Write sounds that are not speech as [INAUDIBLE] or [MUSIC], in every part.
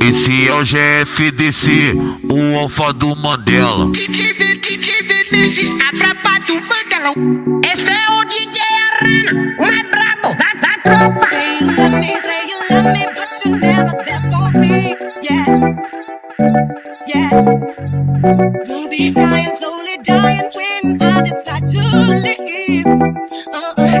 Esse é o GFDC, o alfa do Mandela. DJ Vinícius, a braba do Mandela. Esse é o DJ Arana, o mais brabo da, da tropa. Say you love me, say you love me, but you never there for me. Yeah, yeah. We'll be dying, slowly Uh-uh.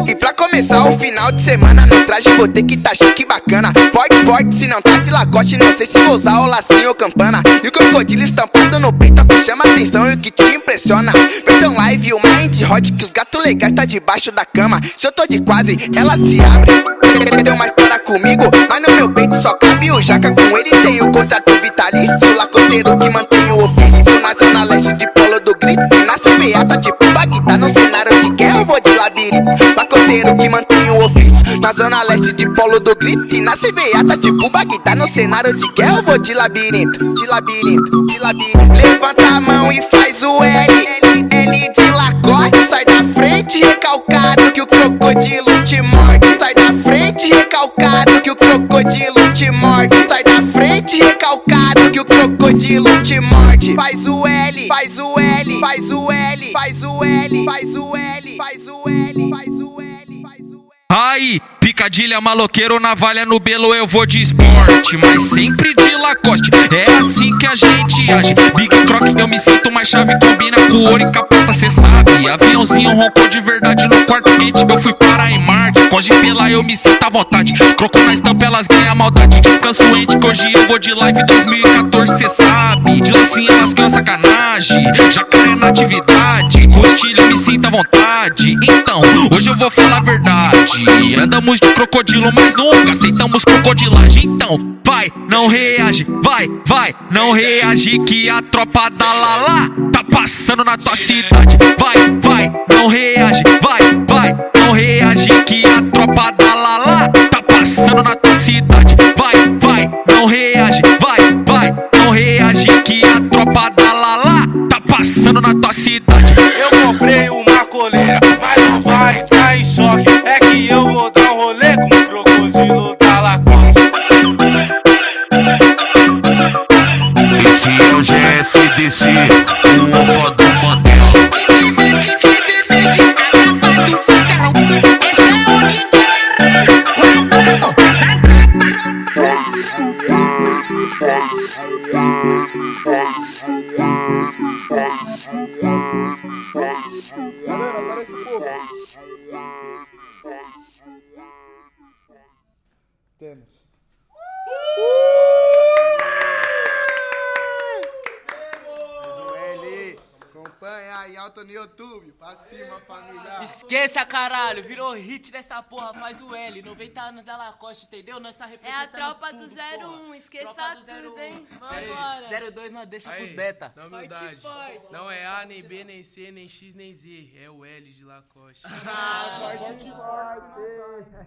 E pra começar o final de semana no traje vou ter que tá chique bacana. Forte, forte, se não tá de lacoste Não sei se vou usar o lacinho ou campana. E o crocodilo estampado no peito que chama atenção e o que te impressiona. Versão live, o mind hot que os gatos legais tá debaixo da cama. Se eu tô de quadre, ela se abre. Deu uma história comigo, mas no meu peito só cabe o jaca. Com ele tem o contrato vitalício Lacoteiro que mantém o ofício. Na zona leste de polo do grito CBA tipo Bagdá no cenário de guerra eu vou de labirinto. Lacoteiro que mantém o ofício Na zona leste de polo do grito. E na CBA tá tipo Bagdá no cenário de guerra eu vou de labirinto De labirinto, de labirinto. Levanta a mão e faz o L L, L de lacoste Sai da frente recalcado que o crocodilo te morde. Sai da frente recalcado que o crocodilo te morde. Sai da frente recalcado que o crocodilo te morde. Faz o L, faz o L, faz o L, faz o L, faz o L, faz o L, faz o L, faz o L. Aí, picadilha, maloqueiro, navalha no belo, eu vou de esporte, mas sempre de Lacoste. É assim que a gente age. Big Croc, eu me sinto mais chave, combina com ouro e capota, cê sabe. Aviãozinho roncou de verdade no quarto quente, eu fui parar em Marte. Pode pela, eu me sinto à vontade. Croco na estampa, elas ganham maldade. Descanso ente, que hoje eu vou de live 2014, cê sabe. De lacinha, elas ganham sacanagem. Jacaré na atividade, com me sinto à vontade. Então, hoje eu vou falar a verdade. Andamos de crocodilo, mas nunca aceitamos crocodilagem. Então, vai, não reage, vai, vai, não reage que a tropa da Lala tá passando na tua cidade. Vai, vai, não reage, vai, vai, não reage que é o GFDC, o alfa do Mandela. DJ Vinícius, a braba do Mandela. Esse é o DJ Arana, o mais brabo da, da tropa. Galera, aparece um pouco. Temos. L, acompanha aí alto no YouTube, pra cima família. Esqueça, caralho, virou hit dessa porra, faz o L. 90 anos da Lacoste, entendeu? Nós tá É representando a tropa tudo, do porra. 01, esqueça Tropa do tudo, 01. hein? Vambora. aí, 02 nós deixa pros Aí, beta. Na humildade. forte. Não é A, nem B, nem C, nem X, nem Z. É o L de Lacoste. [LAUGHS] Forte, forte.